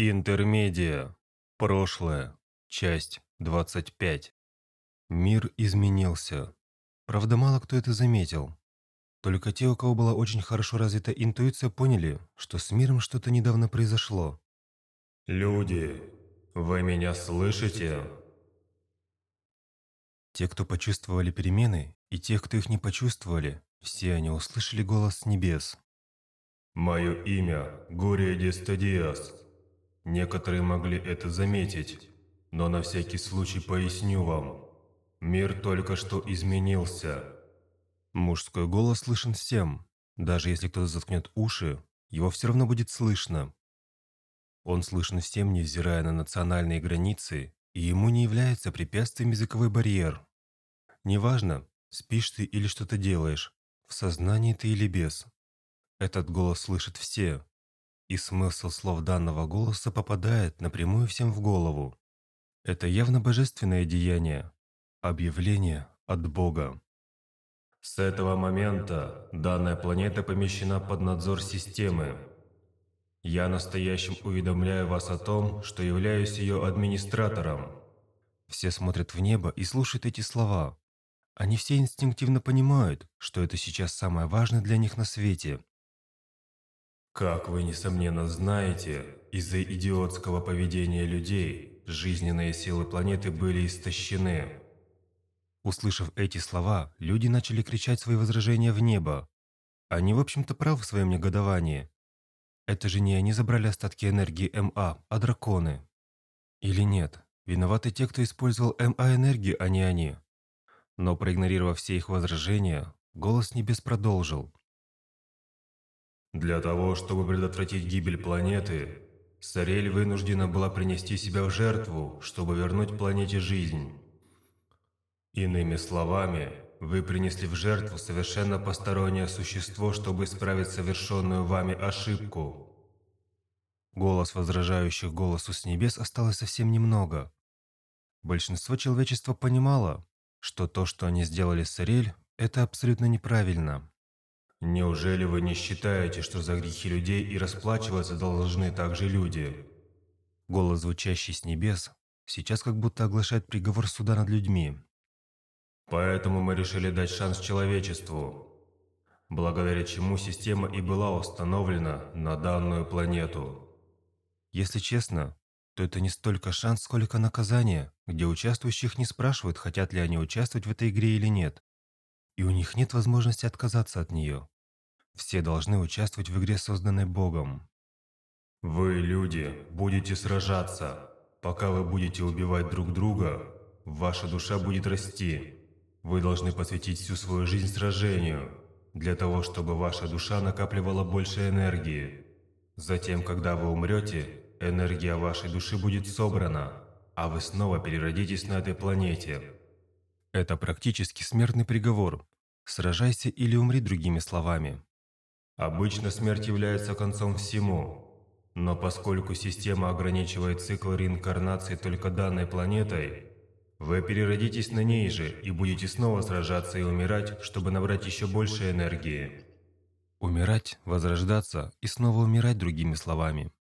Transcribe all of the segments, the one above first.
Интермедия. Прошлое. Часть 25. Мир изменился. Правда, мало кто это заметил. Только те, у кого была очень хорошо развита интуиция, поняли, что с миром что-то недавно произошло. «Люди, вы меня слышите?» Те, кто почувствовали перемены, и те, кто их не почувствовали, все они услышали голос с небес. «Мое имя Гурия Дистадиас. Некоторые могли это заметить, но на всякий случай поясню вам. Мир только что изменился». Мужской голос слышен всем. Даже если кто-то заткнет уши, его все равно будет слышно. Он слышен всем, невзирая на национальные границы, и ему не является препятствием языковой барьер. Неважно, спишь ты или что-то делаешь, в сознании ты или без. Этот голос слышат все, и смысл слов данного голоса попадает напрямую всем в голову. Это явно божественное деяние, объявление от Бога. С этого момента данная планета помещена под надзор системы. Я настоящим уведомляю вас о том, что являюсь ее администратором. Все смотрят в небо и слушают эти слова. Они все инстинктивно понимают, что это сейчас самое важное для них на свете. Как вы, несомненно, знаете, из-за идиотского поведения людей жизненные силы планеты были истощены. Услышав эти слова, люди начали кричать свои возражения в небо. Они, в общем-то, правы в своем негодовании. Это же не они забрали остатки энергии МА, а драконы. Или нет, виноваты те, кто использовал МА-энергию, а не они. Но проигнорировав все их возражения, голос небес продолжил. Для того, чтобы предотвратить гибель планеты, Сарель вынуждена была принести себя в жертву, чтобы вернуть планете жизнь. Иными словами, вы принесли в жертву совершенно постороннее существо, чтобы исправить совершенную вами ошибку. Голос возражающих голосу с небес осталось совсем немного. Большинство человечества понимало, что то, что они сделали с Сарель, это абсолютно неправильно. Неужели вы не считаете, что за грехи людей и расплачиваться должны также люди? Голос, звучащий с небес, сейчас как будто оглашает приговор суда над людьми. Поэтому мы решили дать шанс человечеству, благодаря чему система и была установлена на данную планету. Если честно, то это не столько шанс, сколько наказание, где участвующих не спрашивают, хотят ли они участвовать в этой игре или нет и у них нет возможности отказаться от нее. Все должны участвовать в игре, созданной Богом. Вы, люди, будете сражаться. Пока вы будете убивать друг друга, ваша душа будет расти. Вы должны посвятить всю свою жизнь сражению, для того, чтобы ваша душа накапливала больше энергии. Затем, когда вы умрете, энергия вашей души будет собрана, а вы снова переродитесь на этой планете. Это практически смертный приговор. Сражайся или умри другими словами. Обычно смерть является концом всему. Но поскольку система ограничивает цикл реинкарнации только данной планетой, вы переродитесь на ней же и будете снова сражаться и умирать, чтобы набрать еще больше энергии. Умирать, возрождаться и снова умирать другими словами.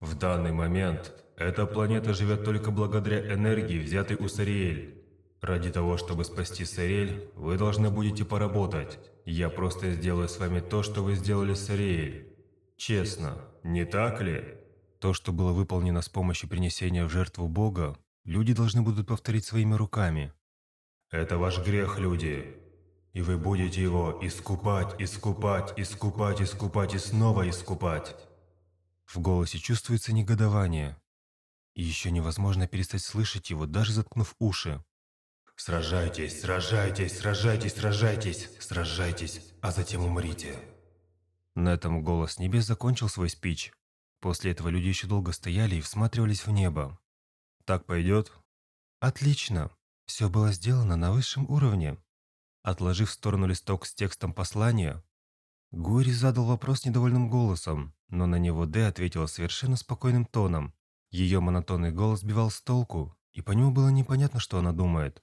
В данный момент эта планета живет только благодаря энергии, взятой у Сариэль. Ради того, чтобы спасти Сариэль, вы должны будете поработать. Я просто сделаю с вами то, что вы сделали с Сариэль. Честно, не так ли? То, что было выполнено с помощью принесения в жертву Бога, люди должны будут повторить своими руками. Это ваш грех, люди. И вы будете его искупать, искупать, искупать, искупать и снова искупать. В голосе чувствуется негодование. И еще невозможно перестать слышать его, даже заткнув уши. Сражайтесь, сражайтесь, сражайтесь, сражайтесь, сражайтесь, а затем умрите. На этом голос небес закончил свой спич. После этого люди еще долго стояли и всматривались в небо. «Так пойдет?» «Отлично. Все было сделано на высшем уровне». Отложив в сторону листок с текстом послания, Гури задал вопрос недовольным голосом, но на него Д ответила совершенно спокойным тоном. Ее монотонный голос сбивал с толку, и по нему было непонятно, что она думает.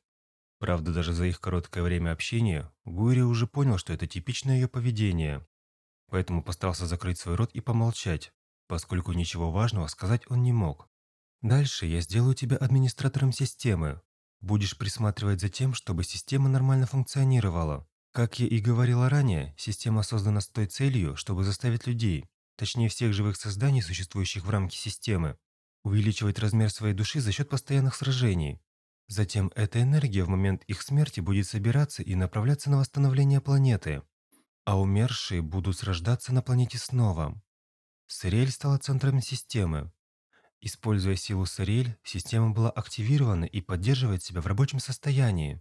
Правда, даже за их короткое время общения Гури уже понял, что это типичное ее поведение. Поэтому постарался закрыть свой рот и помолчать, поскольку ничего важного сказать он не мог. Дальше я сделаю тебя администратором системы. Будешь присматривать за тем, чтобы система нормально функционировала. Как я и говорила ранее, система создана с той целью, чтобы заставить людей, точнее всех живых созданий, существующих в рамке системы, увеличивать размер своей души за счет постоянных сражений. Затем эта энергия в момент их смерти будет собираться и направляться на восстановление планеты, а умершие будут срождаться на планете снова. Сырель стала центром системы. Используя силу Сырель, система была активирована и поддерживает себя в рабочем состоянии.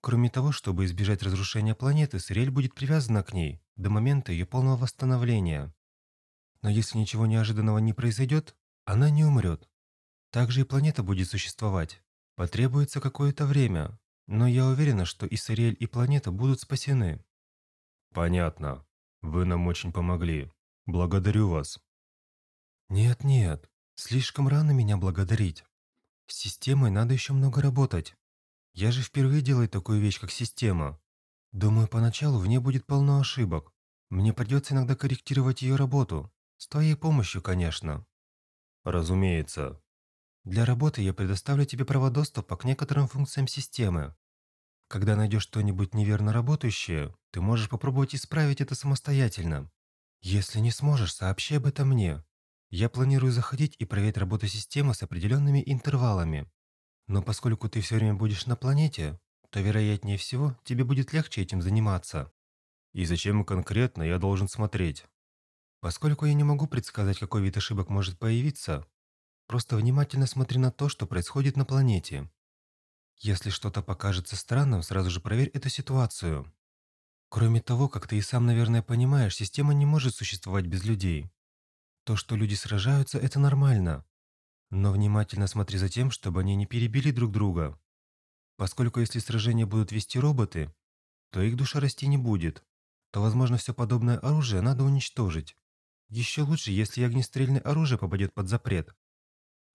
Кроме того, чтобы избежать разрушения планеты, Сырель будет привязана к ней до момента ее полного восстановления. Но если ничего неожиданного не произойдет, она не умрет. Также и планета будет существовать. Потребуется какое-то время, но я уверена, что и Сариэль, и планета будут спасены. Понятно. Вы нам очень помогли. Благодарю вас. Нет-нет, слишком рано меня благодарить. С системой надо еще много работать. Я же впервые делаю такую вещь, как система. Думаю, поначалу в ней будет полно ошибок. Мне придется иногда корректировать ее работу. С твоей помощью, конечно. Разумеется. Для работы я предоставлю тебе право доступа к некоторым функциям системы. Когда найдешь что-нибудь неверно работающее, ты можешь попробовать исправить это самостоятельно. Если не сможешь, сообщи об этом мне. Я планирую заходить и проверять работу системы с определенными интервалами. Но поскольку ты все время будешь на планете, то, вероятнее всего, тебе будет легче этим заниматься. И зачем конкретно я должен смотреть? Поскольку я не могу предсказать, какой вид ошибок может появиться, Просто внимательно смотри на то, что происходит на планете. Если что-то покажется странным, сразу же проверь эту ситуацию. Кроме того, как ты и сам, наверное, понимаешь, система не может существовать без людей. То, что люди сражаются, это нормально. Но внимательно смотри за тем, чтобы они не перебили друг друга. Поскольку если сражения будут вести роботы, то их душа расти не будет, то, возможно, все подобное оружие надо уничтожить. Еще лучше, если огнестрельное оружие попадет под запрет.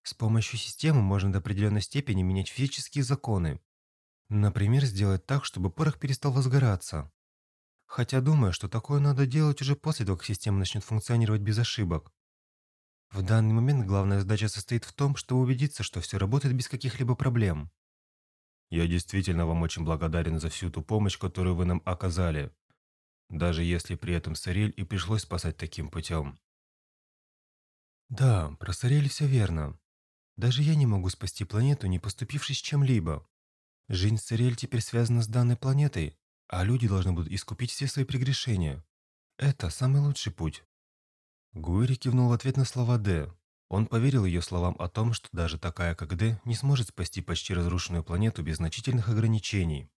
С помощью системы можно до определенной степени менять физические законы. Например, сделать так, чтобы порох перестал возгораться. Хотя думаю, что такое надо делать уже после того, как система начнет функционировать без ошибок. В данный момент главная задача состоит в том, чтобы убедиться, что все работает без каких-либо проблем. Я действительно вам очень благодарен за всю ту помощь, которую вы нам оказали. Даже если при этом Сарель и пришлось спасать таким путем. Да, про Сарель все верно. Даже я не могу спасти планету, не поступившись чем-либо. Жизнь Сариэль теперь связана с данной планетой, а люди должны будут искупить все свои прегрешения. Это самый лучший путь. Гуэри кивнул в ответ на слова Д. Он поверил ее словам о том, что даже такая, как Д, не сможет спасти почти разрушенную планету без значительных ограничений.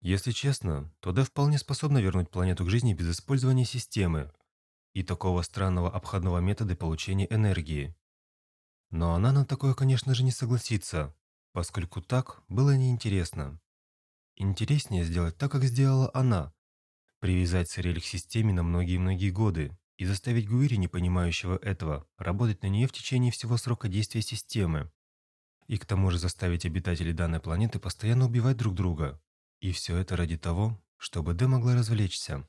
Если честно, то Д вполне способна вернуть планету к жизни без использования системы и такого странного обходного метода получения энергии. Но она на такое, конечно же, не согласится, поскольку так было неинтересно. Интереснее сделать так, как сделала она. Привязать Сирель к системе на многие-многие годы и заставить Гуири, не понимающего этого, работать на нее в течение всего срока действия системы. И к тому же заставить обитателей данной планеты постоянно убивать друг друга. И все это ради того, чтобы Д могла развлечься.